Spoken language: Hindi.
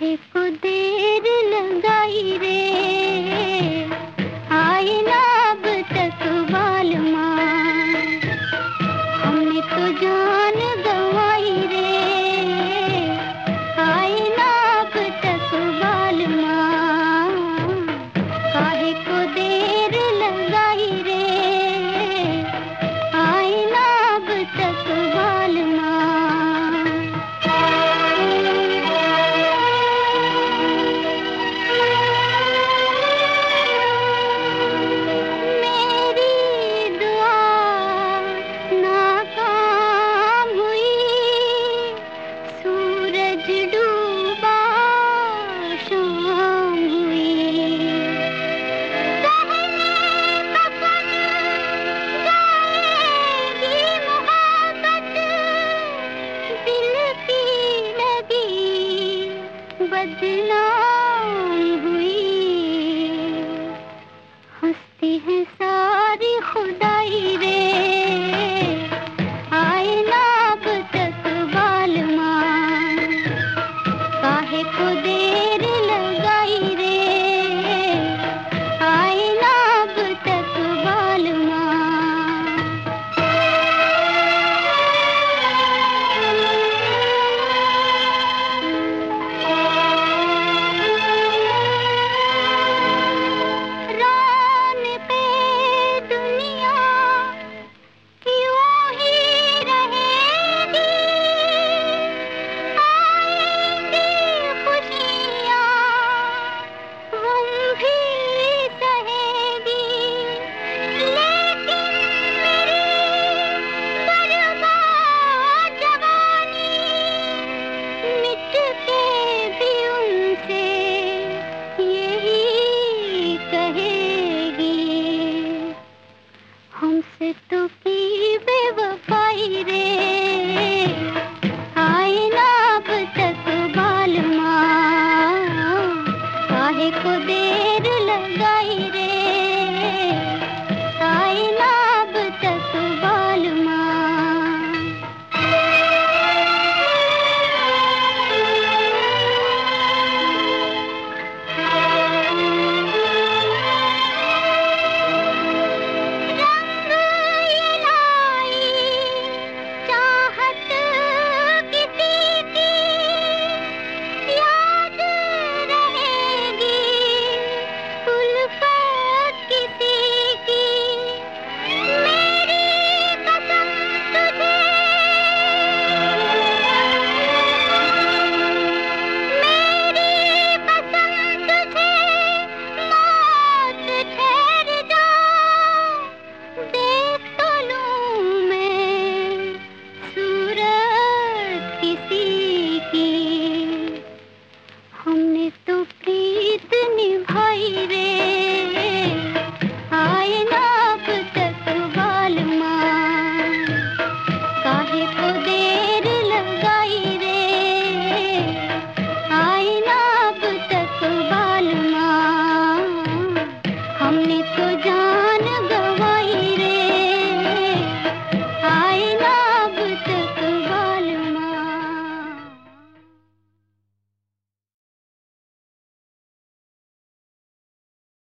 काहे को देर लगाई रे। बदनाम हुई। हँसते हैं हमसे तू की बेवफाई रे। आए ना अब तक बाल माँ काहे को दे